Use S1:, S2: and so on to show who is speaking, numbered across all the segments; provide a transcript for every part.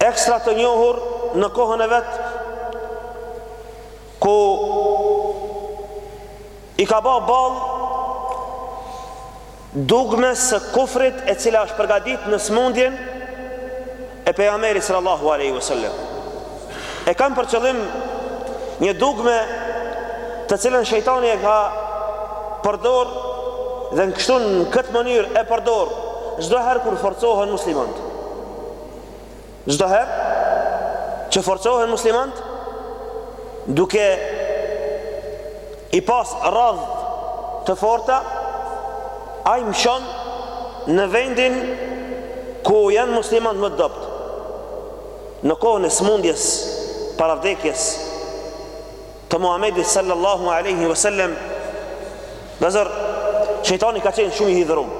S1: Ekstra të njohur në kohën e vet ku i ka ba ball dugmes së kufrit e cila është përgadit në smundjen e pejgamberit sallallahu aleyhi vësallem e kam për qëllim një dugme të cilën shejtani e ka përdor dhe kështu në këtë mënyrë e përdor çdo herë kur forcohen muslimant Çdo herë që forcohen muslimanët duke i pas radh të forta ai mshon në vendin ku janë muslimanët më dobt në kohën e smundjes para vdekjes të Muhamedit sallallahu alaihi wasallam bazën shejtani ka qenë shumë i hidhërum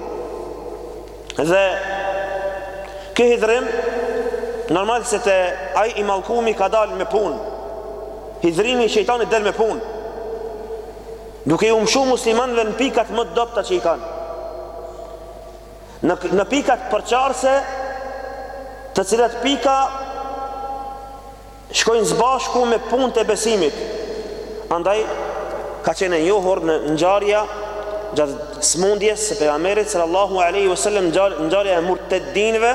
S1: Dhe ky hidhrim normal se te ai i mallkumi ka dalë me punë. Hidhrimi i shejtanit del me punë. Duke ju mshu muslimanëve në pikat më të dobta që i kanë. Në në pikat përçarëse, të cilat pika Shkojnë së bashku me punët e besimit. Andaj ka qenë e njohur në ngjarja gjatë smundjes së pejgamberit sallallahu alaihi wasallam ngjarja e murtedinëve,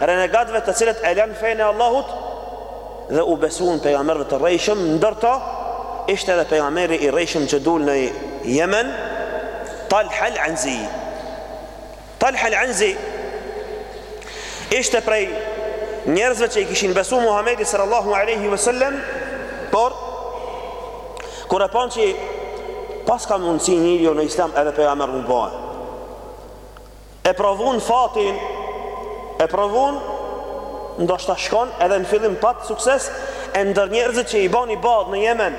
S1: renegatëve të cilët e lanë fenë e Allahut dhe u besuan pejgamberëve të rrejshëm, ndër to ishte edhe pejgamberi i rrejshëm që dul në Jemen, Talha al-Ansi. Talha al-Ansi ishte prej njerëzve që i kishin besu Muhammedit sallallahu aleyhi ve sellem, por, kur e panë që paska mundësi njeri jo në islam edhe pejgamber me u ba. E provun fatin, e provun, ndoshta shkon edhe në fillim pat sukses, e ndër njerëzit që i bani ballë në Jemen,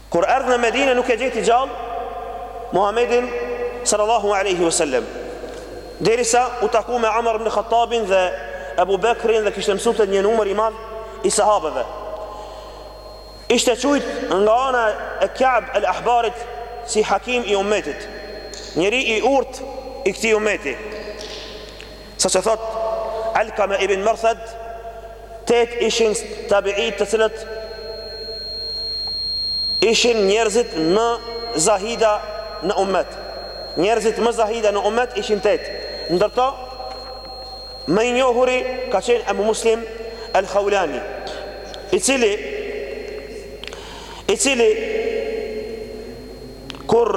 S1: Kur erdh në Medinë nuk e gjeti gjallë Muhamedin sallallahu alaihi wasallam. Derisa u taku me Omar ibn Khattabin dhe Abu Bekrin dhe kishte mësuar te një numër i madh i sahabëve. Ishte qujt nga ana e Ka'b al-Ahbarit si hakim i ummetit. Njeri i urtë i këtij ummeti. Sa që thot Alkame ibn Merthed, tet ishin tabiit të cilët ishin njerëzit më zahida në umet. Njerëzit më zahida në umet ishin tet. Ndër to, më i njohuri ka qenë Ebu Muslim El Khaulani, i cili, i cili Kur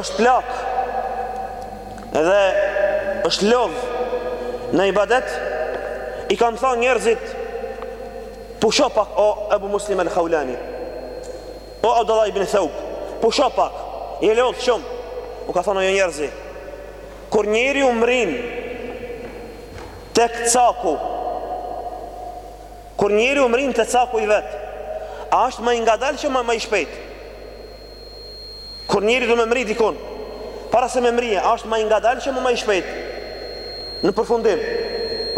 S1: është plak dhe është lodh në ibadet, i kanë thënë njerëzit pusho pak o Abu Muslim al-Khawlani. O Abdullah ibn Thawb, pusho pak. Je lodh shumë. U ka thënë: O njerëz, Kur njeriu mrin tek caku Kur njeriu mrin te caku i vet, a është ma i ngadalshëm a ma i shpejtë? Kur njeriu do me mri dikun, para se me mri, a është ma i ngadalshëm a ma i shpejtë? Në përfundim,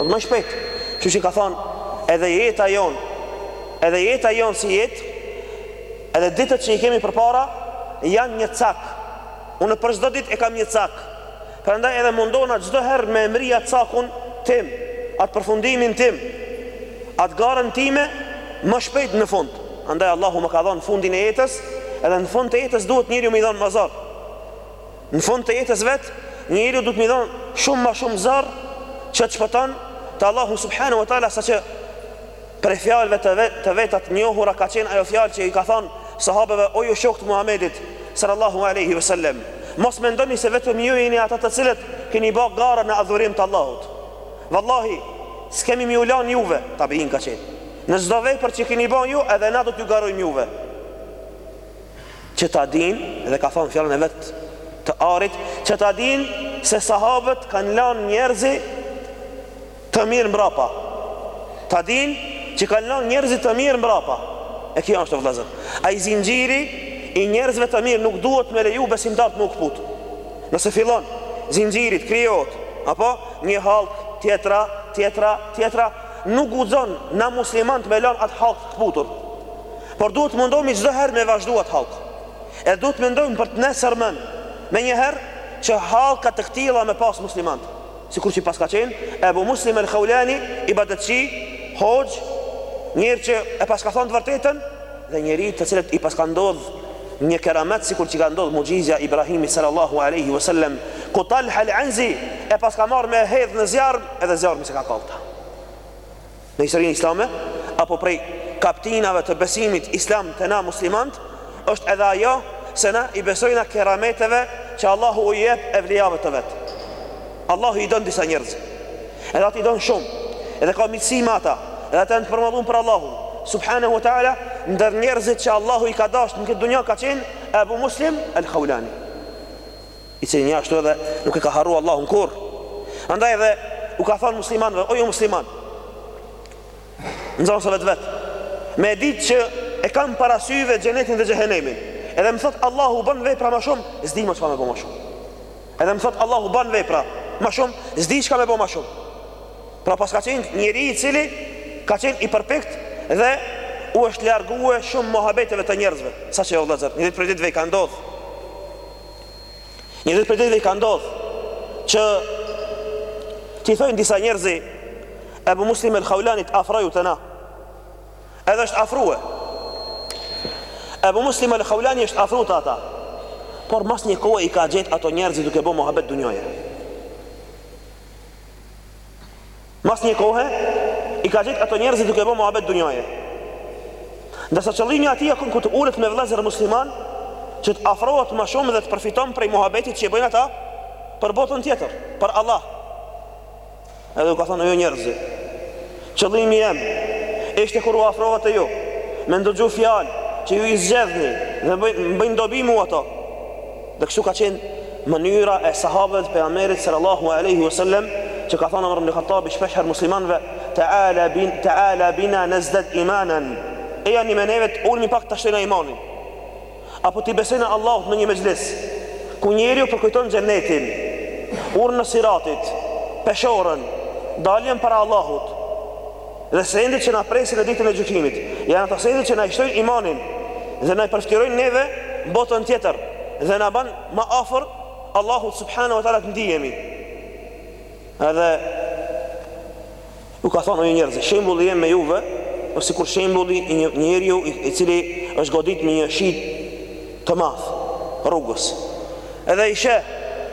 S1: ma i shpejtë. Kështu që ka thonë, edhe jeta jonë, edhe jeta jonë si jetë, edhe ditët që i kemi përpara janë një cak. Unë për çdo ditë e kam një cak. Prandaj edhe mundona çdo herë me e mri atë cakun tim, atë përfundimin tim, atë garën time ma shpejt në fund. Andaj Allahu ma ka dhonë fundin e jetës, edhe në fund të jetës duhet njeriu m'i dhonë ma zor. Në fund të jetës vet, njeriu duhet m'i dhonë shumë ma shumë zor që të shpëton te Allahu subhanahu wa taala saqë Prej fjalëve të vet të veta të njohura ka qenë ajo fjalë që i ka thënë sahabëve o ju shokë të Muhamedit sallallahu alejhi ve sellem mos mendoni se vetëm ju jeni ata të cilët keni ba gara në adhurim të Allahut vallahi s'kemi m'iu lanë juve tabiin ka qenë në çdo vepër që keni ba ju edhe na do t'ju garojmë juve që ta dinë edhe ka thanë fjalën e vet të arit që ta dinë se sahabët kanë lanë njerëz Të mirë mbrapa Ta dinë që kanë lanë njerëz të mirë mbrapa E kjo është o vëllëzër Ai zinxhiri i njerëzve të mirë nuk duhet me leju besimtarët me u këput Nëse fillon zinxhiri t'krijohet Apo një hallkë tjetra tjetra tjetra Nuk guxojmë na muslimanët me lënë atë hallkë të këputur Por duhet mundohemi çdo herë me vazhdu atë hallkë E duhet mendojmë për të nesërmen Menjëherë që hallka të këtila me pas muslimanët Sikur që paska qenë Ebu Muslim el Khaulani, ibadetçi, hoxhë, njeri që e paska thënë të vërtetën dhe njeri të cilit i paska ndodh një keramet sikur që i ka ndodh muxhizja Ibrahimit sallallahu alaihi wasallam, ku Talha al-Anzi e paska marrë me hedh në zjarr, edhe zjarri s'e ka kall atë. në historinë islame apo prej kaptinave të besimit islam te na muslimanët është edhe ajo se na i besojmë kerameteve që Allahu u jep evlijave të vet. Allahu i don disa njerëz. Edhe ata i don shumë. Edhe ka miqësi me ata. Edhe ata janë të përmalluar për Allahun. Subhanahu wa taala, ndër njerëzit që Allahu i ka dashtë në këtë dunja ka qenë Abu Muslim al-Khawlani. i cili një ashtu edhe nuk e ka harru Allahun kurr, andaj dhe u ka thonë muslimanve, o ju musliman, nxonsve t'vet, me e ditë që e kam parasyve xhenetin dhe xhehenemin, edhe më thotë Allahu bën vepra ma shumë, s'di ma çka me bo ma shumë, edhe më thotë Allahu bën vepra ma shumë, s'di çka me bo ma shumë, pra paska qenë njeri i cili ka qenë i përpikt dhe u është largue shumë mohabeteve të njerëzve, saqë o vllezër, një ditë prej ditëve i ka ndodhë, Një ditë prej ditëve i ka ndodhë që t'i thojnë disa njerëz Ebu Muslim el Haulanit afroju te na. Edhe është afrue. Ebu Muslim el Haulani është afru te ata. Por mas një kohe i ka gjetë ato njerëzit duke bo muhabet dunjaje. Mas një kohe, i ka gjetë ato njerëzit duke bo muhabet dunjaje. Ndërsa qëllimi i atij u kanë që të ulet me vlezër musliman, që të afrohet ma shumë dhe të përfiton prej muhabetit që i bëjnë ata, për botën tjetër, për Allah. Edhe u ka thonë, o ju njerëz, qëllimi jem, ishte kur u afrova te ju, me ndëgju fjalë, që ju i zgjedhni, dhe më bëjnë dobi mu ato, Dhe kështu ka qenë mënyra e sahabëve të Pejgamberit sallallahu alejhi wa sallam, që ka thënë Omer ibn Khattabi shpesh herë muslimanëve, Ta'ala bina nazdad imanan, Ejani me neve të ulemi pak ta shtojna imanin. Apo t'i besojna Allahut në një mexhlis, ku njeriu përkujton xhennetin, urën e siratit, peshorën, daljen para Allahut, Dhe sendet që na presin në Ditën e Gjykimit janë ato sende që na i shtojnë imanin dhe na i përfytyrojnë neve botën tjetër dhe na ban ma afër Allahut subhanahu wa taala të ndihemi. Edhe u ka thonë o ju njerëz, shembulli jem me juve, është sikur shembulli i një njeriu i cili është godit me një shi të madh rrugës. Edhe i sheh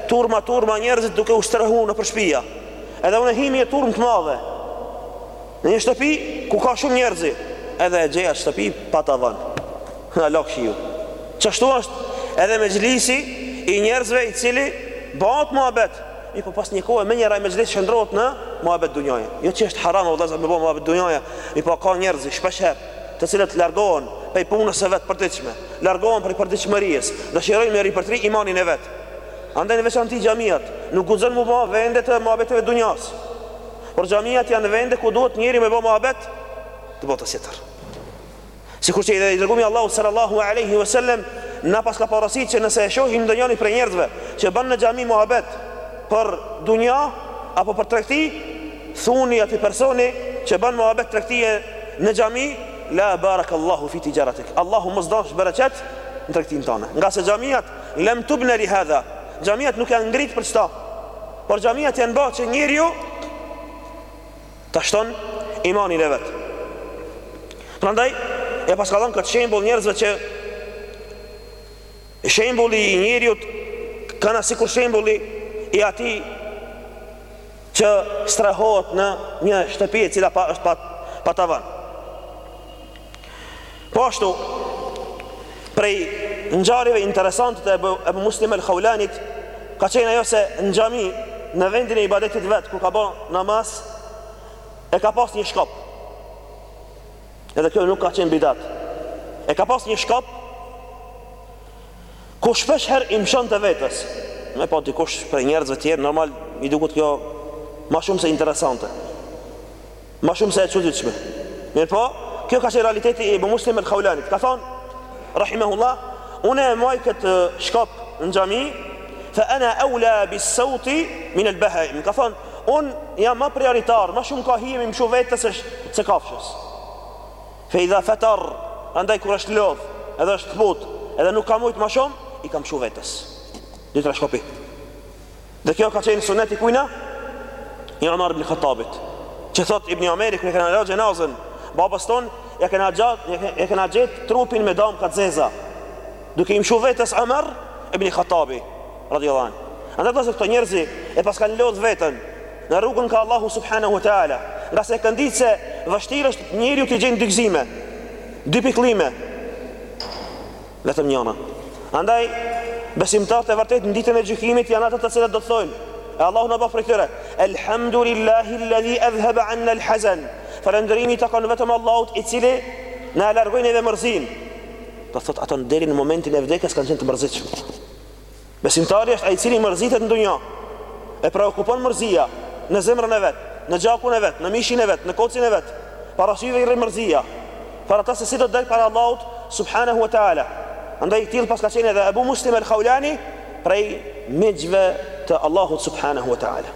S1: turma turma njerëzit duke u strehuar nëpër shtëpia. Edhe unë hi në një turmë të madhe. Në një shtëpi ku ka shumë njerëzi, edhe e gjeja shtëpi pa tavan. Na lag shiu. Qashtu është edhe mexhlisi i njerëzve i cili bahet muhabet. Mirëpo pas një kohë menjëherë ai mexhlis shndërrohet në muhabet dunjaje. Jo që është haram o vëllazër me bo muhabet dunjaje, mirëpo ka njerëz shpesh herë të cilët largohen prej punës së vet të përditshme, largohen prej përditshmërisë, dëshirojnë me ripërtri imanin e vet. Andaj në veçanti xhamiat, nuk guxon m'u ba vende të muhabeteve të dunjas. Por xhamiat janë vende ku duhet njeriu me ba muhabet të botës tjetër. Sikur që i dërgumi i Allahut sallallahu alaihi wasallam na paska porosit që nëse e shohim ndonjërin prej njerëzve që bën në xhami muhabet për dunja apo për tregti, thuni atij personi që bën muhabet tregtie në xhami, la barakallahu fi tijaratik. Allahu mos dhashtë bereqet në tregtinë tënde. Ngase xhamiat Lem tubne li hadha, xhamiat nuk janë ngrit për qëto, por xhamiat janë ba që njeriu të shton imanin e vet. Prandaj, e paska dhënë këtë shembul njerëzve që shembuli i njeriut kana sikur shembuli i atij që strehohet në një shtëpi e cila pa është pa, pa tavan. Po ashtu, prej ngjarjeve interesante të Ebu, Ebu Muslim el Khaulanit, ka qenë ajo se në xhami, në vendin e ibadetit vet ku ka bë namaz, e ka pas një shkop. Edhe kjo nuk ka qenë bidat. E ka pas një shkop ku shpesh herë i mshonte vetes. Me pa dikush prej njerëzve të tjerë normal i duket kjo ma shumë se interesante. Ma shumë se e çuditshme. Mirëpo, kjo ka qenë realiteti i Ebu Muslim el Khaulanit. Ka thonë, rahimehullah, unë e maj këtë shkop në xhami, fa ana aula bis sauti min al bahaim. Ka thonë, unë jam ma prioritar, ma shumë ka hije me i mshu vetes se kafshës. Fa idha fatar, andaj kur është lodh, edhe është këput, edhe nuk ka mujt ma shumë, i ka mshu vetes. Dy tre shkopi. Dhe kjo ka qenë sunet i kujna? I Omar ibn Khattabit. Që thot Ibn Omeri kur e kena la xhenazën, babës ton, e kena, gjat, e kena gjetë trupin me damka t'zeza. Duke i mshu vetes Omar ibn Khattabi, radijallahu anh. Andaj tha se këto njerëzi e paskan lodh veten në rrugën kah Allahu subhanahu wa ta'ala. Ngase kanë dit se vështirë është njeriu të gjejë dy gëzime, dy pikëllime. Vetëm njëna. Andaj, besimtarët e vërtet në ditën e gjykimit janë ata të cilët do të thojnë, e Allahu na bëftë prej tyre, Elhamdulillahi alladhi adhhaba anna al-hazan. Falënderimi i takon vetëm Allahut i cili na e largoi neve mërzinë. Do thotë ata deri në momentin e vdekjes kanë qenë të mërzitshëm. Besimtari është ai i cili mërzitet në dunja. E preokupon mërzia në zemrën e vet, në gjakun e vet, në mishin e vet, në kocin e vet. Para syve i rri mërzia. Për ata se si do të dalë para Allahut subhanahu wa taala. Andaj i tillë paska qenë edhe Abu Muslim al-Khawlani prej miqve të Allahut subhanahu wa taala.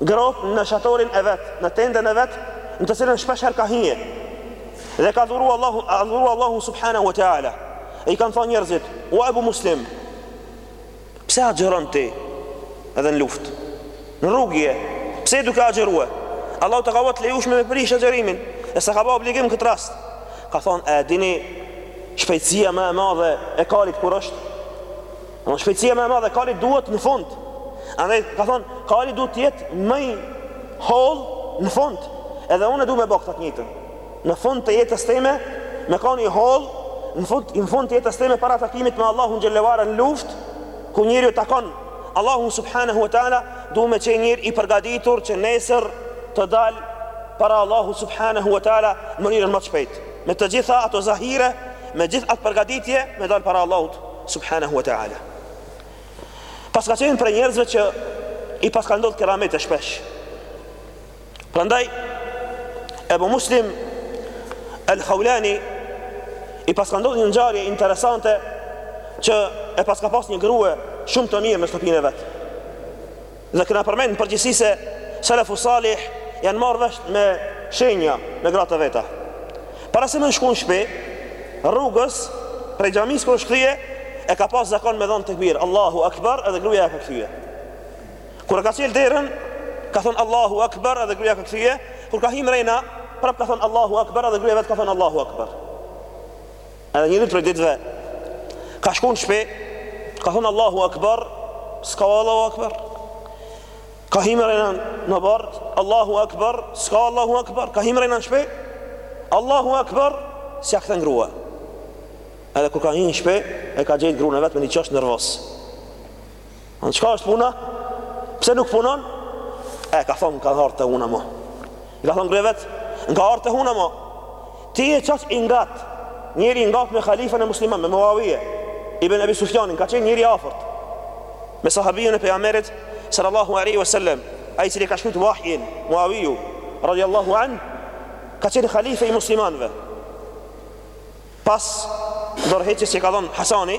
S1: Gropë në shatorin e vet, në tendën e vet, në të cilën shpesh herë ka hije. Dhe ka adhuru Allahun, adhuru Allahun subhanahu wa taala. E i kanë thënë njerëzit, "O Ebu Muslim, pse agjëron ti edhe në luftë? Në rrugë je, pse duke agjëruar? Allahu ta ka bo të lejushme me prish agjërimin, e s'ta ka bë obligim këtë rast." Ka thënë, "A dini shpejtësia më e madhe e kalit kur është?" Shpejtësia më e madhe e kalit duhet në fund. Andaj ka thonë, kali duhet të jetë më i hollë në fund. Edhe unë dua me bo këtë të njëjtën. Në fund të jetës time me kanë i hollë në fund në fund të jetës time para takimit me Allahun xhelle ue ala në luftë kur njeriu takon Allahun subhanahu wa taala duhet me qenë njeri i përgatitur që nesër të dalë para Allahu subhanahu wa taala në mënyrën më të shpejtë me të gjitha ato zahire me gjithë atë përgatitje me dalë para Allahut Subhanahu wa ta'ala. Paska qenë prej njerëzve që i paska ndodhë keramete shpesh. Prandaj, Ebu Muslim El Khaulani i paska ndodhë një ngjarje interesante që e paska pas një grue shumë të mirë në shtëpinë e vet. Dhe kena përmend në përgjithësi se Selefu Salih janë marrë vesh me shenja me gratë e veta. Para se me shku në shpi, rrugës, prej xhamisë kur osht kthy, e ka pas zakon me dhonë tekbir, Allahu Akbar edhe gruja e ka kthy. Kur e ka çelë derën, ka thonë Allahu Akbar edhe gruja e ka kthy, kur ka hi mrena, prap ka thonë Allahu Akbar edhe gruja e vet ka thonë Allahu Akbar. Edhe një ditë prej ditëve ka shku në shpi, ka thonë Allahu Akbar, s'ka Allahu Akbar. Ka hi mrena në oborr, Allahu Akbar, s'ka Allahu Akbar, ka hi mrena në shpi, Allahu Akbar, s'ia kthen gruja. Edhe kur ka hi në shpi, e ka gjetë gruan e vet me një qosh nervoz. Çka është puna? Pse nuk punon? E, ka thonë, ka ardhë te huna mo. I ka thonë gruja e vet, m'ka ardhë te huna mo. Ti je kaq i ngat, njeri i ngat me khalifën e musliman, me Muawije, ibn Ebi Sufjanin, ka qenë njeri i afërt, me sahabiun e Pejgamberit, sallallahu aleyhi wa sallam, ai i cili ka shkru vahjin, Muawiju, radiallahu an, ka qenë khalife i muslimanve. Pas dorëheqjes që ka dhonë Hasani,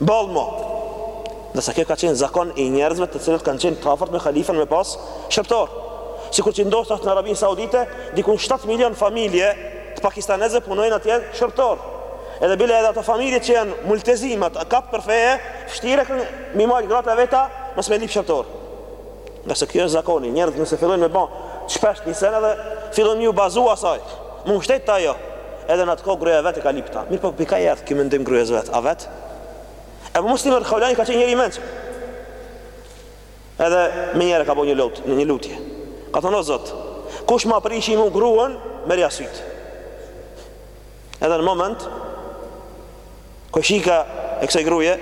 S1: Boll mo. Ndërse kjo ka qenë zakon i njerëzve të cilët kanë qenë të afërt me halifen me pas shërbëtor. Sikur që ndoshta në Arabinë Saudite diku 7 milion familje të pakistanezëve punojnë atje shërbëtor. Edhe bile edhe ato familje që janë multezimat, kap për feje, vështirë kanë me i marrë gratë e veta mos me lip shërbëtor. Ngase kjo është zakoni, njerëzit nëse fillojnë me bë shpesh një sen edhe fillojnë ju bazu asaj. M'u mshtet te ajo Edhe në atë kohë gruja e vet e ka lip ta Mirëpo pi kah i erdh ky mendim grujes vet A vet Ebu Muslim El Khaulani ka qenë njeri i mençëm Edhe menjëherë ka bo një lot Një lutje Ka thonë o zot Kush ma prishi mu gruan merrja sytë Edhe në moment kojshika e kësaj gruje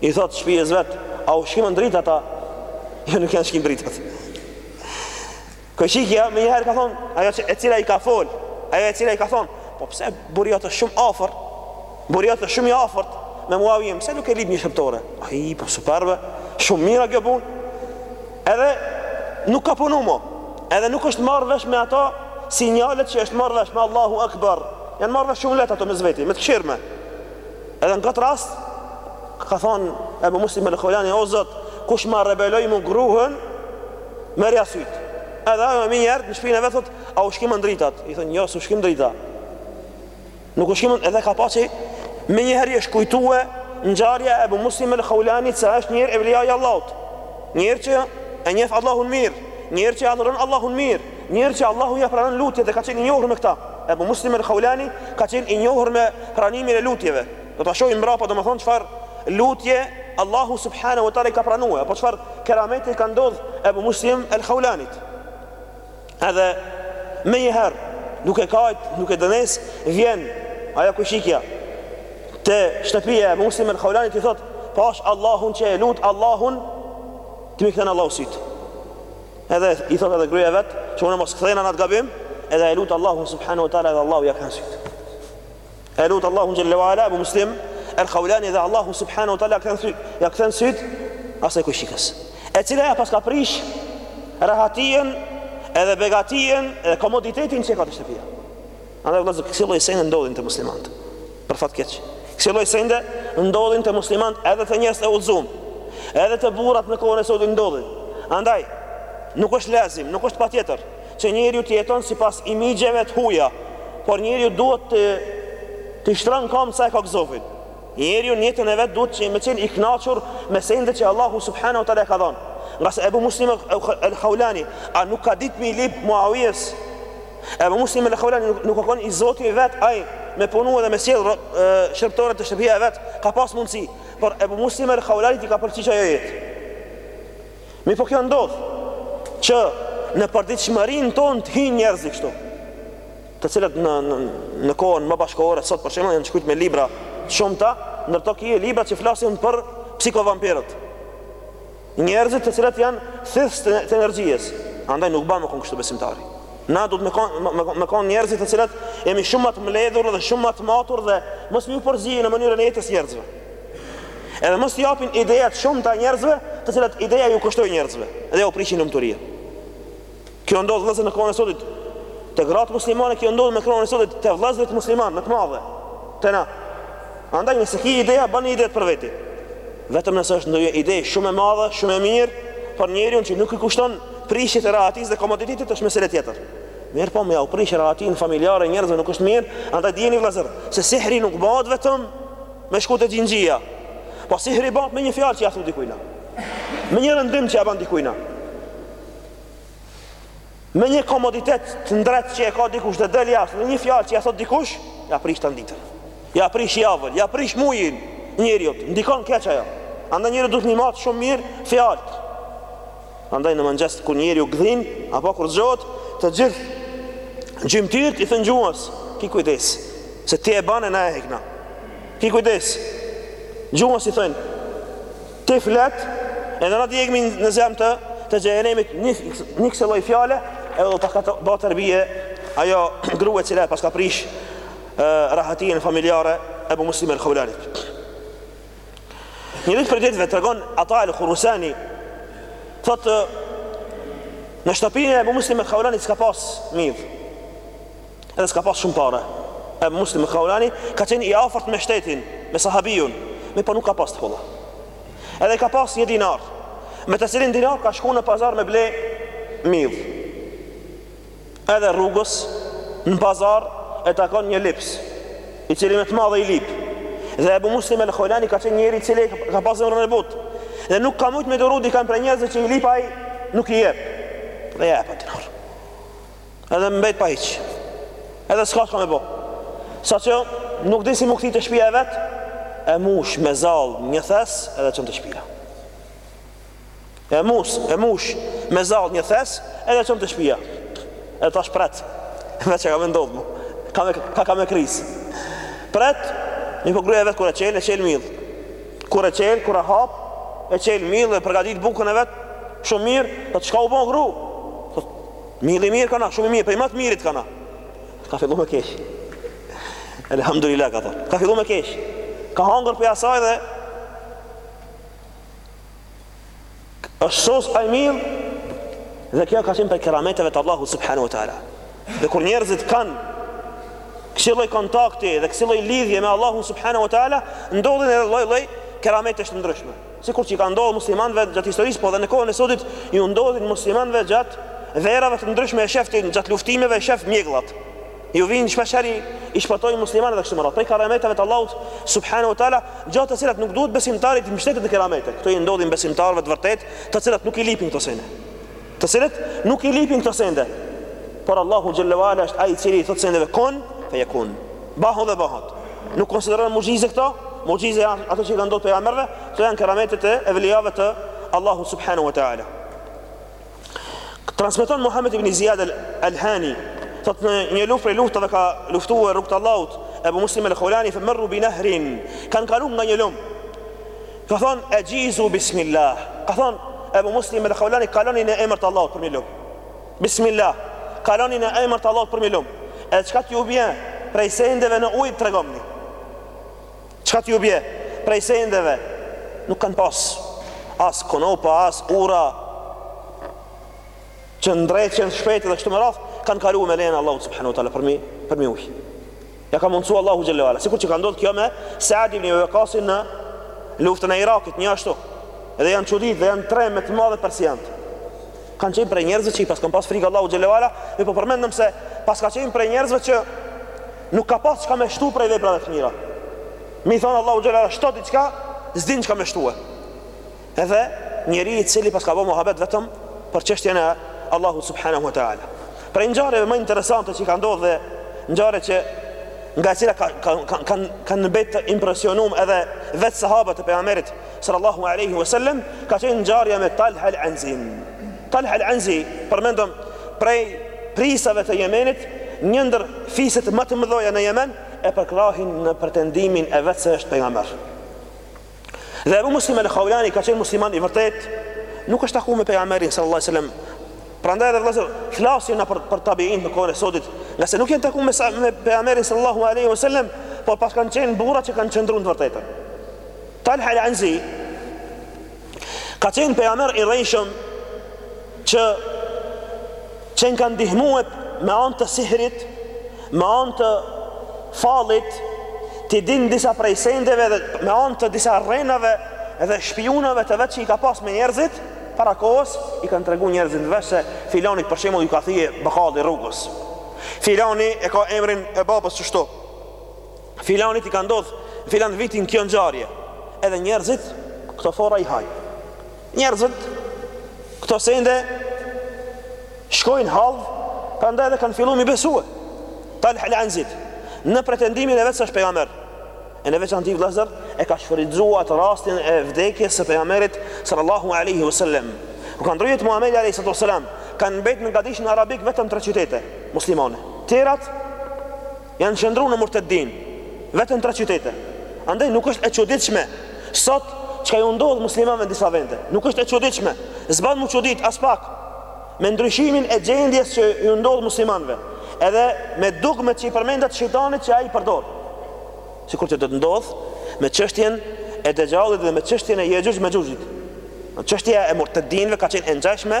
S1: I thotë shpijes vet A u shkimën dritat a Jo nuk janë shkim dritat Kojshikja menjëherë ka thonë, ajo që e cila i ka fol, ajo e cila i ka thonë, po pse burri është shumë afër? Burri është shumë i afërt me Muavien, pse nuk e lip një shërbtore? A po superbe, shumë e mirë kjo punë. Edhe nuk ka punu më. Edhe nuk është marrë vesh me ato sinjalet që është marrë vesh me Allahu Akbar. Janë marrë vesh shumë lehtë ato mes veti, me të këshirme. Edhe në këtë rast ka thonë Ebu Muslim el-Khulani o Zot, kush ma rebeloi mu gruen, Merrja sytë Edhe ajo menjëherë në shpinë e vet thot A u shkimën dritat I thonë jo s'u shkimën dritat Nuk u shkimën edhe ka pa që Menjëherë i është kujtue ngjarja Ebu Muslim el Khaulani Se është njeri evlija i Allahut Njeri që e njef Allahun mirë Njeri që e adhuron Allahun mirë Njeri që Allahu ja pranon lutjet Dhe ka qenë i njohur me këta Ebu Muslim el Khaulani Ka qenë i njohur me pranimin e lutjeve Do ta shohim mbrapa domethënë çfarë lutje Allahu subhanahu wa taala i ka pranuar apo çfarë keramete i kanë ndodh Ebu Muslim el Khaulanit. Edhe menjëherë, duke kajt, duke dënes, vjen ajo kojshikja te shtëpia e Ebu Muslim el Khaulanit i thot, "Pash Allahun që e lut Allahun të m'i kthen Allahu sytë." Edhe i thot edhe gruaja vet, "Që unë mos kthena në atë gabim." Edhe e lut Allahu subhanahu wa taala dhe Allahu ja kthen sytë. E lut Allahun xhelle ve ala Ebu Muslim el Khaulani dhe Allahu subhanahu wa taala ja kthen sytë asaj kojshikës. E cila ja paska prish rahatien edhe begatien edhe komoditetin që e ka te shtëpia. Andaj vëllazë kësi lloj sende ndodhin te muslimanët. Për fat keq. Kësi lloj sende ndodhin te muslimanët edhe te njerëz të udhëzum. Edhe te burrat në kohën e sodit ndodhin. Andaj nuk është lazim, nuk është patjetër. Që njeriu të jeton sipas imixheve të huja, por njeriu duhet t'i shtron kamët sa e ka gëzofin. Njeriu në jetën e vet duhet me qenë i kënaqur me sendet që Allahu subhanahu wa taala i ka dhënë. Ngase Ebu Muslim el-Khaulani, a nuk ka ditë mi lip Muawijes? Ebu Muslim el-Khaulani nuk ka kon i zoti i vet ai me punu edhe me sjell shërbëtore te shtëpia e vet, ka pas mundësi, por Ebu Muslim el-Khaulanit i ka pëlqy ajo jetë. Mirpo kjo ndodh që në përditshmërinë tonë të hyjnë njerëz kështu, të cilët në në, në kohën më bashkëkohore sot për shembull janë shkrujt libra të shumta, ndër to ke libra që flasin për psikovampirët. Njerëzit të cilët janë thithës të, të energjisë, andaj nuk ban me kon kështu besimtari. Na duhet me kon me, me kon njerëzit të cilët jemi shumë më të mbledhur dhe shumë më të matur dhe mos m'iu përzi në mënyrën e jetës njerëzve. Edhe mos i japin ideja të shumta njerëzve, të cilat ideja ju kushtojnë njerëzve dhe u prishin lumturinë. Kjo ndodh vëllezër në kohën e sotit. Te gratë muslimane kjo ndodh në kohën e sotit te vëllezërit musliman me të madhe. Te na. Andaj nëse ki ideja bën ide për veti. Vetëm nëse është ndonjë ide shumë e madhe, shumë e mirë për njeriun që nuk i kushton prishje të rahatisë dhe komoditetit është mesele tjetër. Mirëpo me jau prishë rahatin familjare njerëzve nuk është mirë, andaj dijeni vëllezër se sihri nuk bëhet vetëm Me shku te xhinxhija. Po sihri bahet me një fjalë që ja thu dikujna. Me një rëndim që ja ban dikujna. Me një komoditet të ndreqt që e ka dikush dhe del jashtë, me një fjalë që ja thot dikush, ja prish tanë ditën. Ja prish javën, ja prish mujin njeriut, ndikon keq ajo. Andaj njeriu duhet me i mat shumë mirë fjalët. Prandaj në mëngjes kur njeri u gdhin apo kur zgjohet, të gjithë gjymtyrët i thojnë gjuhës, ki kujdes, se ti e ban e na e hekna. Ki kujdes. Gjuhës i thojnë, ti flet, e na na djegmi në zjerm të, të xhehenemit një, një kësi lloj fjale, edhe e paska ba terbije, ajo gru e cila e paska prish, rahatinë familjare, Ebu Muslim el Khaulanit. Një ditë prej ditëve tregon Ata el Khurasani Thotë Në shtëpinë e Ebu Muslim el Khaulanit s'ka pas mill Edhe s'ka pas shumë pare Ebu Muslim el Khaulani ka qenë i afërt me shtetin Me sahabijun Me po nuk ka pas të holla Edhe ka pas një dinar Me të cilin dinar ka shku në pazar me ble mill Edhe rrugës, në pazar, e takon një lyps, i cili me të madhe i lyp. Dhe Ebu Muslim el Khaulani ka qenë njeri i cili ka pas zemrën e butë. Dhe nuk ka mujtë me duru dikend prej njerëzve që i lyp ai, nuk i jep. Dhe ja jep at dinar. Edhe mbet pa hiq. Edhe s'ka çka me bo. Saqë jo nuk di si m'u kthy te shpia e vetë, e mush me zall një thes edhe e çon te shpia. E mush, e mush, me zall një thes, edhe e çon te shpia. Edhe tash pret. Edhe çka ka me ndodhë mu. Ka me, ka, ka me kris. Pret, mirëpo gruja e vet kur e çel, e çel mill. Kur e çel, kur e hap, e çel mill, e përgatit bukën e vetë, shumë mirë, dhe thotë çka u bon gru? Mill i mirë ka kanë, shumë i mirë, prej ma të mirit ka kanë. Ka fillu me kesh. Elhamdulillah, ka thonë. Ka fillu me kesh. Ka hangër prej asaj dhe është sos ai mill dhe kjo ka qenë prej kerameteve të Allahu subhanahu wa ta'ala dhe kur njerëzit kanë kësi lloj kontakti dhe kësi lloj lidhje me Allahu subhanahu wa ta'ala ndodhin edhe lloj lloj kerametesh të ndryshme sikur që i ka ndodhë muslimanve gjatë historisë po edhe në kohën e sotit i ndodhin muslimanve gjatë veprave të ndryshme e sheftin gjatë luftimeve e sheft mjegullat Ju vinë shpeshherë i shpëtojnë muslimanët dhe kështu me radhë, prej karameteve të Allahut subhanahu wa taala, gjë të cilat nuk duhet besimtari të mbështetet në karamete. Këto i ndodhin besimtarëve të vërtet, të cilat nuk i lipin këto sende. Të cilat nuk i lipin këto sende. Por Allahu xhallahu ala është ai i cili i thotë sendeve kun fe yakun. Bahu dhe bahet. Nuk konsiderohen muxhize këto, muxhize janë ato që kanë ndodhur pejgamberëve, këto janë karamete të evliave të Allahut subhanahu wa taala. Transmeton Muhammed ibn Ziyad al-Alhani, thot në një luftë prej luftave ka luftuar rrugës t'Allahut, e bu muslim e lë kholani, fë mërru bi nehrin, kanë kalu nga një lumë. Ka thonë, exhizu bismillah. Ka thonë, Ebu Muslim el-Haulani, kaloni në emër të Allahut përmi lumë. Bismillah, kaloni në emër të Allahut përmi lumë. E çka t'ju bje prej sendeve në ujë, tregomni. Çka t'ju bje? Prej sendeve nuk kanë pas as konopa, as ura që ndreqen shpejt dhe kështu me radhë, kanë kalu me lejen e Allahut subhanahu teala për mi, për mi uj. Ja ka mundësu Allahu xhelle ue ala. Sikur që ka ndodhë kjo me Saad ibn ebi Vekasin në luftën e Irakit, njashtu. Edhe janë çudit dhe janë trem me të madhe persianët. Ka qenë prej njerëzve që i paska pas frikë Allahut xhelle ue ala, dhe po përmendëm se paska qenë prej njerëzve që Nuk ka pas çka me shtu prej veprave të mira. Me i thonë Allahu xhelle ue ala, shto diçka, s'din çka me shtue. Edhe njeri i cili paska bo muhabet vetëm për çështjen e Allahut Subhanahu wa Ta'ala. Prej ngjarjeve më interesante që i ka ndodhë dhe ngjarje që nga e cila kanë ka, ka, ka, kanë mbet impresionum edhe vetë sahabët e pejgamberit sallallahu aleyhi wa sallam ka qenë ngjarja me Talha al-Anzin. Talha al-Anzi, përmendëm prej prisave të Jemenit, një ndër fiset ma të mdhoja në Jemen, e përkrahin në pretendimin e vet se është pejgamber. Dhe Abu Muslim al-Khawlani ka qenë musliman i vërtet, nuk është takuar me pejgamberin sallallahu alaihi wasallam. Prandaj edhe vëllazër, flasim na për, për tabiin në kohën e sodit, ngase nuk janë takuar me, me pejgamberin sallallahu alaihi wasallam, por paskan qenë burra që kanë qëndruar në të vërtetën. Talha al-Anzi Ka qenë pejgamber i rrejshëm që qenka ndihmue me anë të sihrit, me anë të falit, t'i din disa prej sendeve dhe me anë të disa rrenave dhe shpijunave të vet që i ka pas me njerëzit, para kohës i kanë tregu njerëzit në vesh se filanit për shembull ju ka thy bokalli rrugës. Filani e ka emrin e babës qështu. Filanit i ka ndodh filan vitin kjo ngjarje edhe njerëzit këto fora i hajnë njerëzit këto sende shkojnë hallvë prandaj edhe kanë fillu mi besue talha el-ansit në pretendimin e vetë se është pejgamber e në veçanti vëllezër e ka shfrytzu at rastin e vdekjes së pejgamberit sallallahu alaihi wasallam ku ka ndrru jetë Muhamedi alaihi wasallam kanë mbet në gadishin arabik vetëm tre qytete muslimane tjerat Janë shëndrru në murtedinë, vetëm tre qytete. Andaj nuk është e çuditshme sot çka ju ndodh muslimanëve në disa vende. Nuk është e çuditshme, s'ban mu çudit aspak me ndryshimin e gjendjes që ju ndodh muslimanëve, edhe me dugmet që i përmenda të shejtanit që ai përdor. Sikur që do të ndodh me çështjen e Dexhallit dhe me çështjen e Jexhuxh Mexhuxhit. Çështja e murtedinëve ka qenë e ngjashme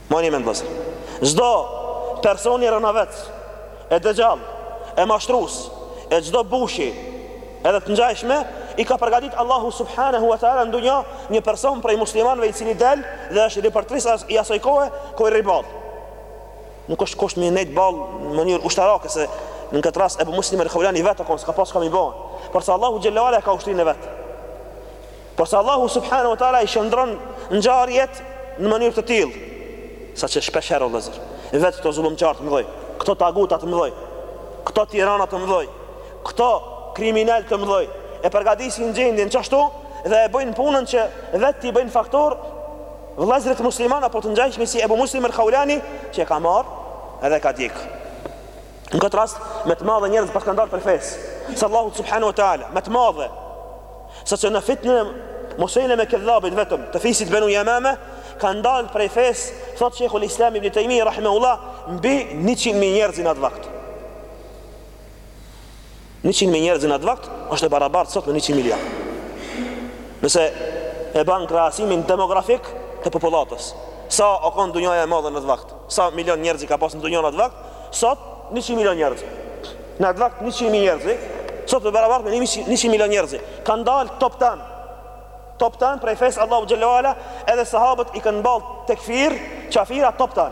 S1: Mojni mend vëllezër. Çdo personi rrenavec, e dexhall, e mashtrues, e çdo Bushi, edhe të ngjajshme, i ka përgatit Allahu subhanahu wa taala në dunja një person prej muslimanëve i cili del dhe është ripërtris i asaj kohe ku i rri ball. Nuk është kusht mi nejt ball në mënyrë ushtarake se në këtë rast Abu Muslim al-Khawlani vetë o kon, s'ka pas çka mi bën. Por se Allahu xhelle ve ala e ka ushtrinë e vet. Por se Allahu subhanahu wa taala i shëndrron ngjarjet në mënyrë të tillë, saqë shpesh herë vëllezër, vetë këto zullumqar të mëdhoj, këto taguta të mëdhoj, këto tirana të mëdhoj, këto kriminel të mëdhoj, e përgatisin gjendjen çashtu dhe e bëjnë punën që vetë t'i bëjnë faktor vëllezërit musliman apo të ngjashmi si Ebu Muslim el-Khaulani që e ka marr edhe e ka djeg. Në këtë rast, me të madhe njerëz pas kanë dalë prej fesë së Allahu subhanahu wa taala, me të madhe, sepse në fitne Musejleme Kedhabit vetëm të fisit benu jemame kanë dalë prej fes thot Shejhul Islam ibni Tejmije rahimehullah mbi 100.000 njerëz n'atë vakt Njëqind mijë njerëz në atë vakt është e barabartë sot me njëqind milionë. Nëse e bën krahasimin demografik të popullatës, sa o kon dunjaja e madhe në atë vakt, sa milion njerëz i ka pas në dunja në atë vakt, sot 100 milion njerëz. Në atë vakt 100 mijë njerëz, sot është barabartë me 100 milion njerëz. Kan dal toptan. Toptan prej fes Allahu xhelle ve ala, edhe sahabët i kanë shpall tekfir, kafira toptan.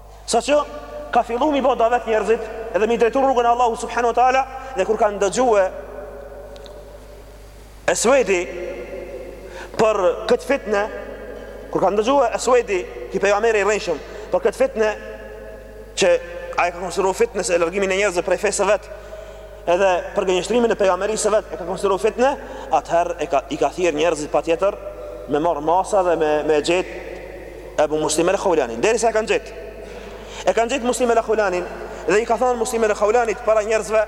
S1: Sa që ka fillu mi bo davet njerëzit edhe mi drejtu rrugën e Allahu subhanu wa ta'ala dhe kur ka ndëgjue Esvedi për këtë fitne kur ka ndëgjue Esvedi ky pejgamber i rrenshëm për këtë fitne që ai e ka konsideru fitne se largimin e njerëzve prej fesë së vet edhe përgënjeshtrimin e pejgamberisë së vet e ka konsideru fitne atëherë e ka, i ka thirr njerëzit patjetër me marr masa dhe me, me gjetë Ebu Muslim el Khaulanin Derisa e kanë gjet E kanë gjet Muslim el Khaulanin Dhe i ka thonë Muslim el Khaulanit Para njerëzve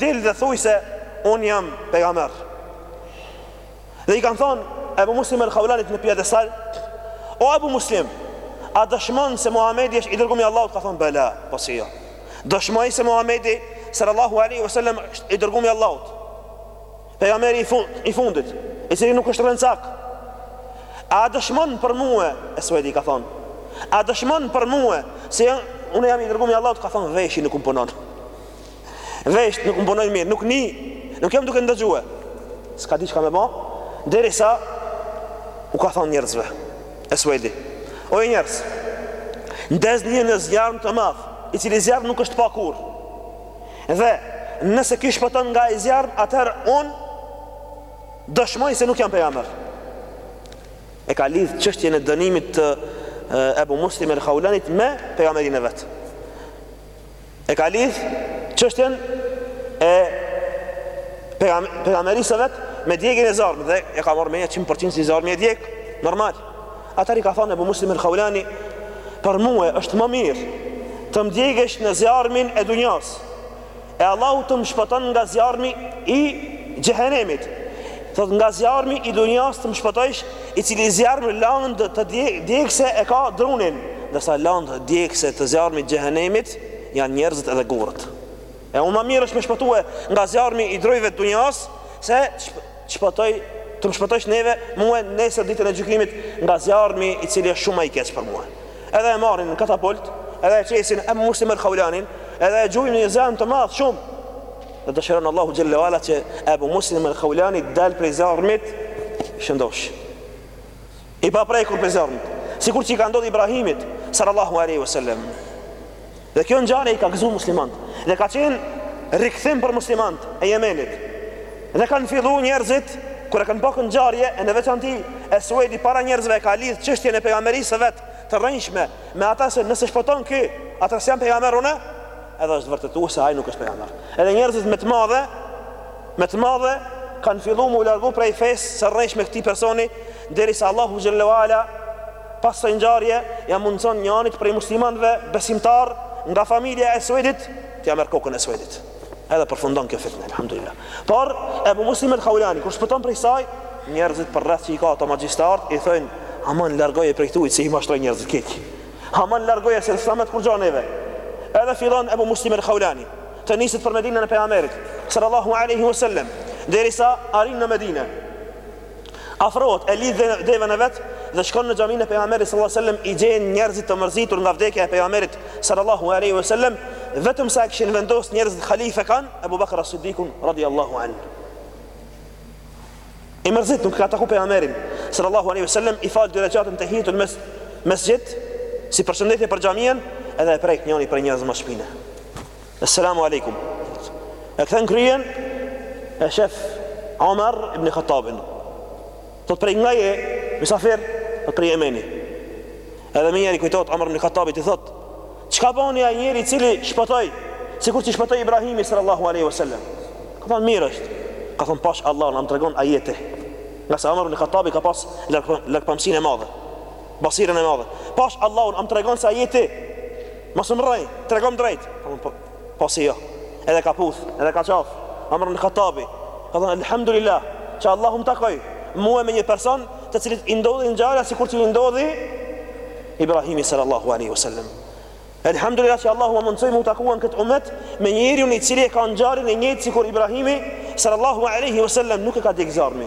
S1: Dil dhe thuj se Unë jam pejgamber Dhe i kanë thonë Ebu Muslim el Khaulanit në pjetë e sal O Ebu Muslim A dëshmon se Muhamedi është i dërgumi i Allahut ka thonë Bela Po si jo Dëshmoj se Muhamedi Sallallahu alaihi wasallam i dërgumi i Allahut Pejgamberi i fundit, i cili nuk është rrencak, a dëshmon për mua, Esuedi ka thonë, a dëshmon për mua se unë jam i dërguar i Allahut, ka thonë veshtë nuk më punojnë. Vesht nuk më punojnë mirë, nuk ni, nuk jam duke ndëgjue. S'ka dit çka me ba, derisa u ka thonë njerëzve. Esuedi. O njerëz, ndezni një zjarm të madh, i cili zjarm nuk është pa kurrë. Dhe, nëse ky shpëton nga ai zjarm, atëherë unë dëshmoj se nuk jam pejgamber. E ka lidh çështjen e dënimit të Ebu Muslim el Khaulanit me pejgamberinë e vet. E ka lidh çështjen e pejgamberisë së vet me djegien e zjarmit dhe e ka marrë menja 100% se zjarmi e djeg, normal. Atëherë i ka thënë Ebu Muslim el-Khaulani, Për mua është ma mirë të më djegësh në zjarmin e dunjas, e Allahu të më shpëton nga zjarmi i xhehenemit. Thotë nga zjarmi i dunjas të më shpëtojsh, i cili zjarm landë djegëse e ka drunin, ndërsa landë djegëse të zjarmit të xhehenemit janë njerëzit edhe gurët. E unë ma mirë është me shpëtue nga zjarmi i drujve të dunjas se shpëtoj, të më shpëtojsh neve, mua nesër ditën e gjykimit nga zjarrmi i cili është shumë ma i keq për mua. Edhe e marrin në katapult, edhe e qesin Ebu Muslim el Khaulanin, edhe e gjujnë në një zjarm të madh shumë. Dhe dëshiron Allahu xhelle ue ala që Ebu Muslim el Khaulani të dalë prej zjarmit shëndosh. i paprekur prej zjarmit, sikur që i ka ndodhur Ibrahimit sallallahu alaihi wasallam. Dhe kjo ngjarje i ka gëzuar muslimanët dhe ka qenë rikthim për muslimanët e Jemenit. Dhe kanë filluar njerëzit kur e kanë pa këtë ngjarje e në veçanti Esuedi para njerëzve e ka lidh çështjen e pejgamberisë së vet të rrënjshme me ata se nëse shpëton ky, atëherë s'jam pejgamber unë, Edhe është vërtetuar se ai nuk është pejgamber. Edhe njerëzit me të madhe, me të madhe kanë fillu m'u largu prej fesë së rrejshme të këtij personi, derisa Allahu xhelle ue ala pas kësaj ngjarje ia mundson njënit prej muslimanëve besimtar nga familja e Esuedit, t'ia merr kokën Esuedit. Edhe përfundon kjo fitne, alhamdulillah. Por Ebu Muslim el-Khaulani kur shpëton prej saj, njerëzit përreth që i ka ato magjistarët i thonë, "Aman largoje prej këtu, se i mashtron njerëzit keq." Aman largoje se s'na met kurgja neve. Edhe fillon Ebu Muslim el Khaulani të niset për Medinën e pejgamberit sallallahu alaihi wasallam derisa arrin në Medinë. Afrohet e lidh devën e vet dhe shkon në xhaminë e pejgamberit sallallahu alaihi wasallam i gjen njerëzit të mërzitur nga vdekja e pejgamberit sallallahu alaihi wasallam vetëm sa e kishin vendos njerëzit halife Ebu Bakr as-Siddiq radiallahu anhu. I mërzit nuk e ka taku pejgamberin sallallahu alaihi wasallam i fal dy rekatet tehijetul mes mesxhid si përshëndetje për xhaminë edhe e prek njëri prej njerëzve mas shpine. Assalamu alaikum. E kthen kryen e shef Omar ibn Khattabin. Thot prej nga je mysafir, thot prej Jemeni. Edhe menjëherë i kujtohet Omar ibn Khattabit i thot Çka bani ai njeri i cili shpëtoi, sikur që shpëtoi Ibrahimi sallallahu alaihi wasallam? Ka thënë mirë është. Ka thënë pash Allahun a m'tregon a je ti. Ngase Omar ibn Khattabi ka pas largpamësinë e madhe. Basirën e madhe. Pash Allahun a m'tregon se a je ti, mos më rrej, tregom drejt. Po, po. Po si jo, edhe e ka puth, edhe e ka qaf, Omer ibn Khattabi, ka thënë, Elhamdulillah, që Allahu më takoj, mua me një person, të cilit i ndodhi ngjarja, sikur që i ndodhi, Ibrahimi sallallahu alaihi wasallam. Elhamdulillah që Allahu ma mundësoi m'u taku në këtë umet me njeriun i cili e ka ngjarjen e njëjtë sikur Ibrahimi sallallahu alaihi wasallam nuk e ka djeg zjarmi.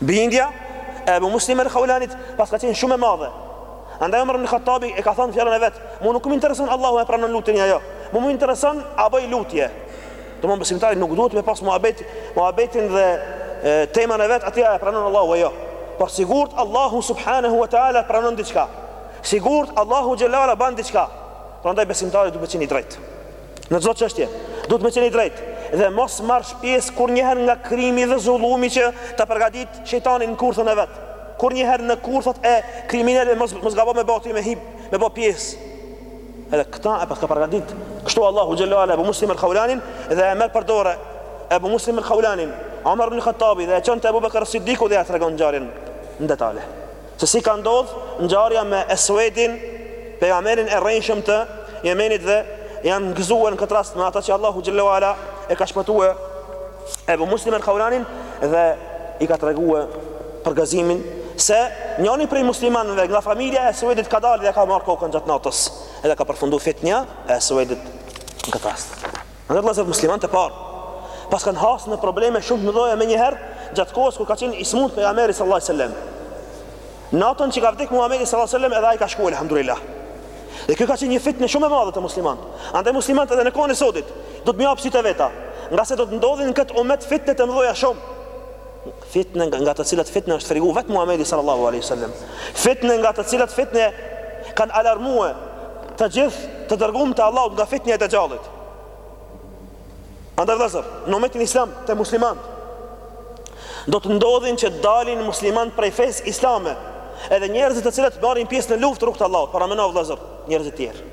S1: Bindja e Ebu Muslim el-Khaulanit paska qenë shumë e madhe. Andaj Omer ibn Khattabi e ka thënë fjalën e vet, "Mu nuk më intereson Allahu e pranon lutjen a jo. Mu më intereson a bëj lutje." Domthon besimtari nuk duhet me pas muhabet, muhabetin dhe e, temën e vet aty a e pranon Allahu a jo. Por sigurt Allahu subhanahu wa taala pranon diçka. Sigurt Allahu xhele ve ala ban diçka. Prandaj besimtari duhet me qenë i drejtë. Në çdo çështje, duhet me qenë i drejtë dhe mos marrsh pjesë kurrnjëherë nga krimi dhe zullumi që ta përgatit shejtani në kurthën e vet. Kurrnjëherë në kurthat e kriminelëve mos mos gabo me bë ti me hip, me bë pjesë. Edhe këtë e paska përgatit. Kështu Allahu xhele ve ala Abu Muslim al-Khawlanin dhe e merr për dore Abu Muslim al-Khawlanin, Omar ibn Khattabi dhe e çon te Abu Bakr as-Siddiku dhe ia tregon ngjarjen në detale. Se si ka ndodh ngjarja me Esuedin, pejgamberin e rrejshëm të Jemenit dhe janë gëzuar në këtë rast me ata që Allahu xhele ve ala e ka shpëtuar Ebu Muslim el Khaulanin dhe i ka treguar për gëzimin se njëri prej muslimanëve nga familja e Esuedit ka dalë dhe ia ka marrë kokën gjatë natës edhe ka përfunduar fitnja e Esuedit në këtë rast. Andaj vëllezër muslimanët e parë paskan hasë në probleme shumë të mëdha menjëherë gjatë kohës kur ka qenë i smut pejgamberi sallallahu alajhi wasallam. Natën që ka vdekur Muhamedi sallallahu alajhi wasallam edhe ai ka shkuar alhamdulillah. Dhe kjo ka qenë një fitne shumë e madhe te muslimanët. Andaj muslimanët edhe në kohën e sodit duhet me i hapë sytë e veta, ngase do të ndodhin në këtë umet fitne të mëdha shumë. Fitne nga të cilat fitne është frigu vetë Muhamedi sallallahu alaihi wasallam. Fitne nga të cilat fitne kanë alarmuar të gjithë të dërgumt e Allahut nga fitnja e Dexhallit. Andaj vëllazër, në umetin islam te muslimant do të ndodhin që dalin muslimant prej fesë islame, edhe njerëzit të cilët marrin pjesë në luftë rrugt Allahut, paramenoni vëllazër, njerëz të tillë.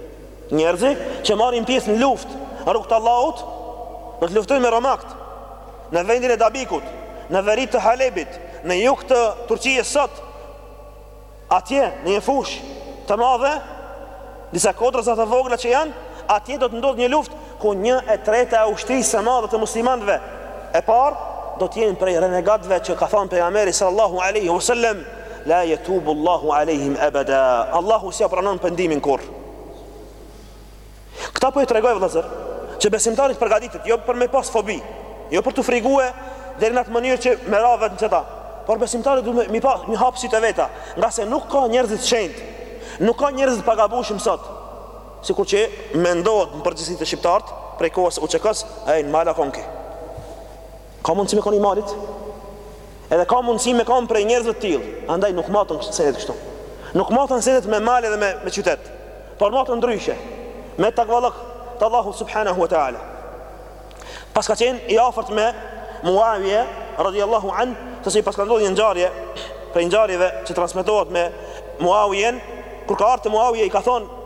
S1: Njerëz që marrin pjesë në luftë rrugt Allahut, do të luftojnë me romakt. Në vendin e Dabikut, në veri të Halebit, në jug të Turqisë sot, atje në një fushë të madhe, disa kodrëza të vogla që janë, atje do të ndodhë një luftë ku një e treta e ushtrisë së madhe të muslimanëve e parë do të jenë prej renegatëve që ka thënë pejgamberi sallallahu alaihi wasallam la yatubu Allahu alaihim abada Allahu s'ia pranon pendimin kurrë Këta po i tregoj vëllazër, që besimtari të përgatitet jo për me pas fobi, jo për t'u frigue deri në atë mënyrë që me ra vetë në qëta, por besimtari duhet me i hap sytë e veta, nga se nuk ka njerëz t'shenjt, nuk ka njerëz t'pagabushëm sot, sikur që mendohet në përgjithsi te shqiptart, prej kohës u qëkës, e në mala konke. Ka mundësi me kon i malit Edhe ka mundësi me kon prej njerëzve të tillë. Andaj nuk maten senet kështu. Nuk maten senet me mal edhe me me qytet. Por maten ndryshe. Me takvallëk të Allahu subhanahu wa taala. Paska qenë i afërt me Muawije radhiyallahu an, se si pas ka ndodhur një ngjarje prej ngjarjeve që transmetohet me Muawijen, kur ka ardhur Muawije i ka thonë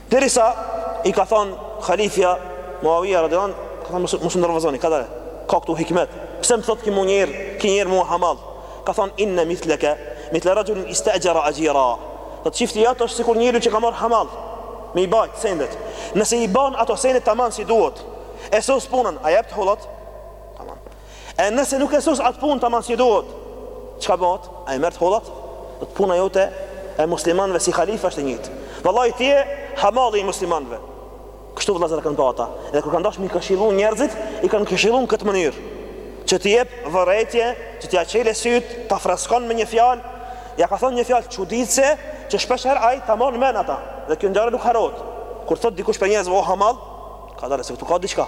S1: Derisa i ka thon Khalifja Muawija radhiyallahu anhu, ka thon mos mos nervozoni, kadalë. Ka këtu hikmet. Pse më thot ti mu njiher, ti njiher mua hamall? Ka thon inna mithlaka, mithl rajul istajara ajira. Do thot çifti jot është sikur njeriu që ka marr hamall me i bajt sendet. Nëse i bën ato sendet tamam si duhet, e sos punën, ia jep të hollat? Tamam. E nëse nuk e sos atë punë tamam si duhet, çka bëhet? A i merr të hollat? Do thot puna jote e muslimanve si khalifa është e njëtë. Vallahi ti je hamalli i muslimanve. Kështu vëllazër kanë bo ata. Edhe kur kanë dashë me i këshillu njerëzit, i kanë këshillu në këtë mënyrë. Që t'i jep vërejtje, që t'ia çel sytë, ta freskon me një fjalë, ia ka thonë një fjalë çuditëse, që shpesh herë ai ta marr mend ata dhe kjo ngjarje nuk harrohet. Kur thot dikush prej njerëzve o hamall, kadalë se këtu ka diçka.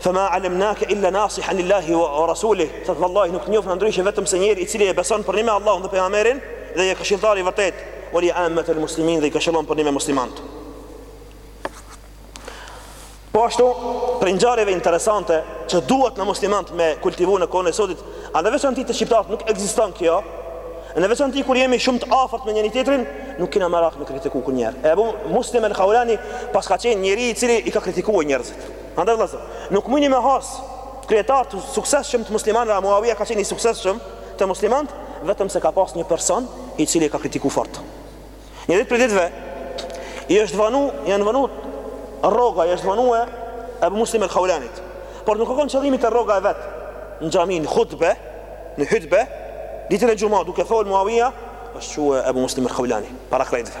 S1: Fama alimnake illa nasihan lillahi wa rasulih. Thot vallahi nuk të njoh na ndryshe vetëm se njeri i cili e beson për nime Allahun dhe pejgamberin dhe je këshilltar i vërtet. Wa li amat al muslimin dhe i këshillon përnime muslimant. Po ashtu, prej ngjarjeve interesante që duhet na muslimant me kultivu në kohën e sotit, a në veçanti te shqiptarët nuk ekziston kjo? Në veçanti kur jemi shumë të afërt me njëri tjetrin, nuk kena merak me kritiku kurnjeri. Ebu Muslim el-Khaulani paska qenë njeri i cili i ka kritikuar njerëzit. Andaj vëllazër, nuk mujni me has kryetar të suksesshëm të muslimanëve, e Muawija ka qenë i suksesshëm te muslimant, vetëm se ka pas një person i cili e ka kritiku fort. Një ditë prej ditëve i është vanu, janë vanu rroga, i është vanu Ebu Muslim al-Khawlanit. Por nuk ka kon qëllimi te rroga e vet në xhami, në hutbe, në hutbe, ditën e xhumas duke fol Muawija, është çu Ebu Muslim al-Khawlani para krejtëve.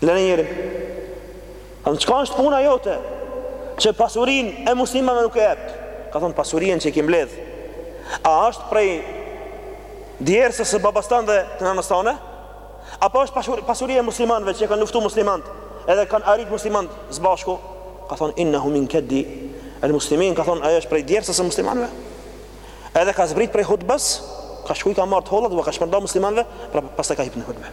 S1: Lene njerin. Çka është puna jote Që pasurin e muslimanve nuk e jep Ka thonë pasurinë që e ki mbledh A është prej Djersës e babës tan dhe të nanës tane Apo është pasuri e muslimanve që kanë luftu muslimant Edhe kanë arrit muslimant s'bashku Ka thonë innahu min kaddi el muslimin ka thonë ajo është prej djersës e muslimanve Edhe ka zbrit prej hutbes Ka shku i ka marr të hollat dhe ka shpërnda muslimanve Pra pastaj ka hip në hutbe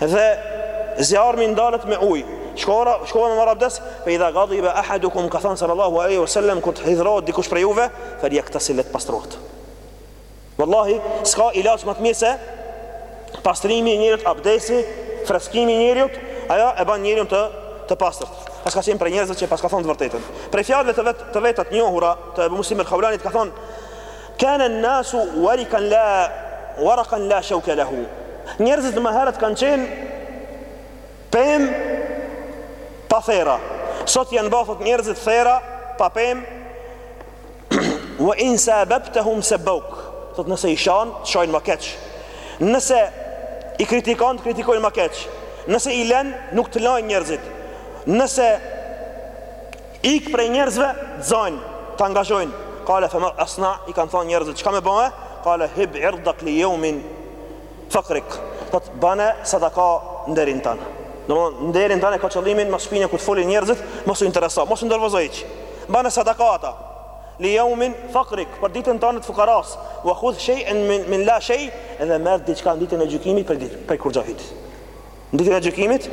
S1: Dhe zjarmi ndalet me ujë. Shkova, shkova me marrë abdes, fe idha gadibe ahadukum, ka thënë sallallahu alaihi wa sallam, kur të hidhrohet dikush prej juve, fel jagtasil, le të pastrohet. Wallahi, s'ka ilaç më të mirë se pastrimi i njeriut, abdesi, freskimi i njeriut, ajo e bën njeriun të të pastërt. Paska qenë prej njerëzit që paska thonë të vërtetën. Prej fjalëve të vet, të veta të njohura të Ebu Muslim el-Khawlanit ka thonë Kana an-nasu warikan la warakan la shawka lahu. Njerëzit më herët kanë qenë pemë pa thera. Sot janë ba thot njerëzit thera pa pemë. Wa in sababtahum sabbuk. Thot nëse i shan, të shajnë më keq. Nëse i kritikon, të kritikojnë më keq. Nëse i lën, nuk të lajnë njerëzit. Nëse Ik prej njerëzve të zojnë, të angazhojnë. Kale fema asna i kanë thonë njerëzit çka me ba? Kale heb irdak li yawmin fakrik. Thot bane sadaka nderin tanë. Domthon nderin tanë ka qëllimin mas shpine kur të folin njerëzit, mos u intereso, mos u nervozo hiç. Bane sadaka ata. Li yawmin fakrik, për ditën tane të fukaras, wa khudh shay'an min min la shay, edhe merr diçka ditën e gjykimit për ditë, prej kurgjajit. Në ditën e gjykimit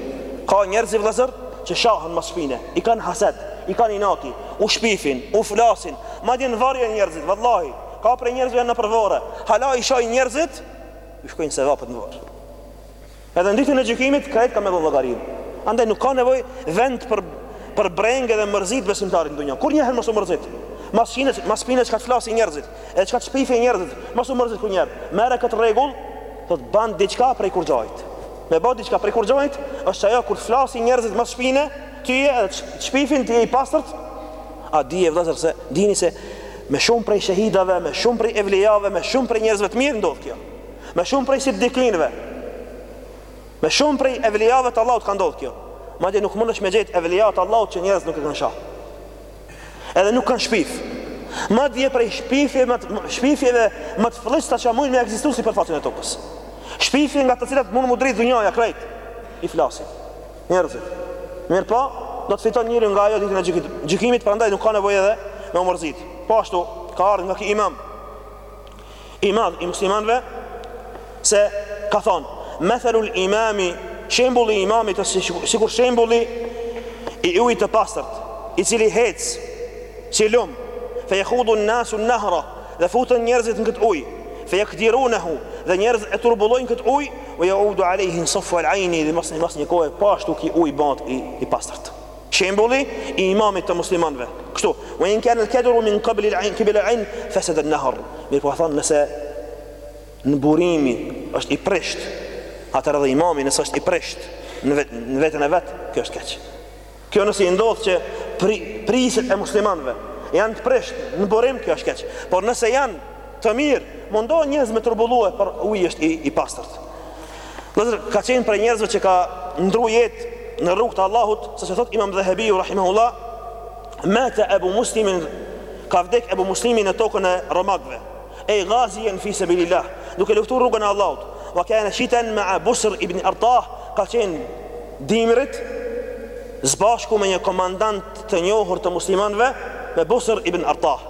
S1: ka njerëz, vëllazër, që shahen mas shpine, i kanë hased, i kanë inati, u shpifin, u flasin, madje në varre njerëzit, vallahi, ka prej njerëzve janë nëpër vorre, hala i shajnë njerëzit, u shkojnë sevapet në varr. Edhe në ditën e gjykimit krejt ka me u llogarit. Andaj nuk ka nevojë vend për për brengë dhe mërzit besimtarit në dunja. Kurrnjëherë mos u mërzit. Mas shine, mas shpine çka të flasin njerëzit. E çka të shpifin njerëzit, mos u mërzit kurrnjëherë. Merre këtë rregull, thotë ban diçka prej kurgjajit. Me ba diçka prej kurgjajit, është ajo kur të flasin njerëzit mas shpine, ti je edhe të shpifin ti je i pastërt. A dini vëllazër se dini se me shumë prej shehidave, me shumë prej evlijave, me shumë prej njerëzve të mirë ndodh kjo. Me shumë prej siddikinëve. Me shumë prej evlijave të Allahut ka ndodh kjo. Madje nuk mundesh me gjet evlija të Allahut që njerëz nuk e kanë sha. Edhe nuk kanë shpif. Madje prej shpifjeve më të fllishta që mund me ekzistu sipërfaqen e tokës. Shpifje nga të cilat mund m'u dridh dynjaja krejt. I flasin. Njerëzit. Mirëpo, do të fiton njeriu nga ajo ditën e gjykimit, prandaj nuk ka nevojë edhe me u mërzit. Po ashtu, ka ardhur nga ki imam i madh i muslimanëve se ka thonë methelul imami shembulli i imamit është sikur shembulli i ujit të pastërt i cili hecë si lum fe jehudun nasu nahra dhe futen njerëzit në këtë uj fe jekdirunehu dhe njerëzit e turbullojnë këtë uj ue jaudu alejhim safu al ajni dhe mas një kohe po ashtu ki uj bahet i, i pastërt Shembulli i imamit të muslimanëve, kështu, Wa in kana al-kadru min qibali al-ayn fasada an-nahr. Mirëpo thonë nëse burimi është i prishtë, atëherë dhe imami nëse është i prishtë në veten e vet, kjo është keq. Kjo nëse i ndodh që pri, prijësit e muslimanëve janë të prishtë në burim, kjo është keq. Por nëse janë të mirë, mundohen njerëz me turbullue, por uji është i, i pastërt. Vëllazër, ka qenë prej njerëzve që ka ndru jetë në rrugë të Allahut, siç thot imam Dhehebiu, rahimahullah, mate Ebu Muslimin, ka vdek Ebu Muslimi në tokën e romakve, gazien fi sebilillah, duke luftu rrugën e Allahut, va kane shiten mea Busër ibn Artah, ka qenë dimrit, zbashku me një komandant të njohur të muslimanve, me Busër ibn Artah.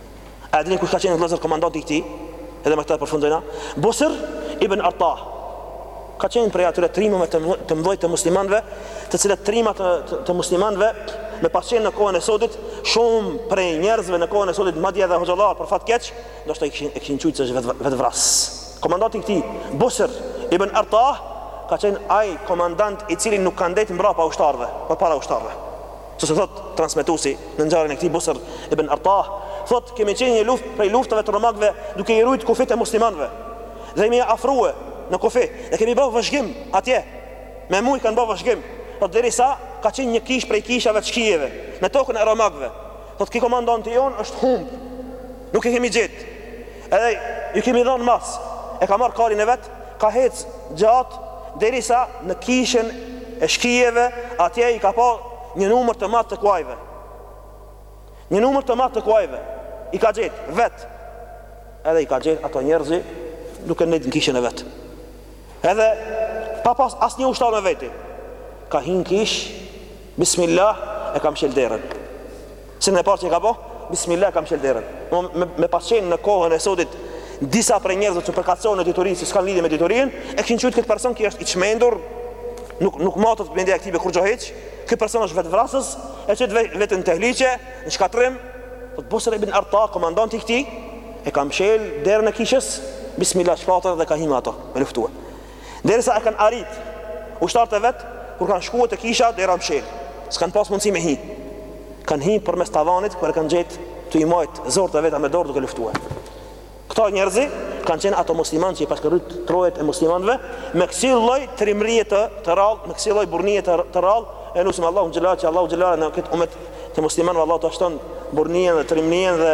S1: A e dini kush ka qenë vëllazër komandanti i këtij? Edhe me këtë përfundojna. Busr ibn Artah ka qenë prej atyre trimave të, të mëdhaj të muslimanëve, të cilët trima të, të, të muslimanëve me pas qenë në kohën e sodit, shumë prej njerëzve në kohën e sodit, madje edhe hoxhallar për fat keq, ndoshta e kishin qujt se është vetëvras. Komandanti i këtij, Busr ibn Artah ka qenë ai komandant i cili nuk ka ndejt mbrapa ushtarëve, por para ushtarëve. Siç e thotë transmetuesi në ngjarjen e këtij Busr ibn Artah, thotë, Kemi qenë një luftë prej luftave të romakëve duke i rujt kufijtë e muslimanëve dhe jemi afrue në kufi dhe kemi ba vëzhgim atje, me mujë kanë ba vëzhgim, thotë, derisa ka qenë një kishë prej kishave të shkijeve në tokën e romakëve, thotë, ky komandanti jonë është humb, nuk e kemi gjetë, edhe ju kemi dhanë masë, e ka marrë kalin e vet, Ka hecë gjatë derisa në kishën e shkijeve atje i ka pa një numër të madh të kuajve. Një numër të madh të kuajve i ka gjetë vet. Edhe i ka gjetë ato njerëzi duke nejtë në kishën e vet. Edhe pa pas asnjë ushtar me veti. Ka hin kish Bismillah e ka mshel derën. Senin e parë që ka bo, bismillah e ka mshel derën. Me, me, me pas qenë në kohën e sotit, disa prej njerëzve që përkatësohen në diturin, se s'kanë lidhje me diturin, e kishin qujt këtë person që është i çmendur, nuk, nuk matet mendja e kti me kurgjo hiq, ky person është vetëvrasës, e qet veten në tehliqe, në shkatrrim, po Busër bin Arta, komandant i këti, e ka mshel derën e kishës, bismillah shpatën dhe ka hi me ato, me luftuar. Derisa e kanë arrit ushtarët e vet, kur kanë shkuar te kisha dera mshel, s'kanë pas mundësi me hi. Kanë hi përmes tavanit kur e kanë gjetë tu i majt zorrët e veta me dorë duke luftuar. Këta njerëz kanë qenë ato muslimanë që i paskan rrit trojet e muslimanëve me kësi lloj trimërie të të rrallë, me kësi lloj burrnie të, të rrallë, e lusim Allahun xhelal që Allahu xhelal në këtë umet të muslimanëve Allahu ta shton burrnien dhe trimërien dhe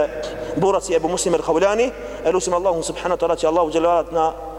S1: burrat si Ebu Muslim el-Haulani, e lusim Allahun subhanahu wa taala që Allahu xhelal na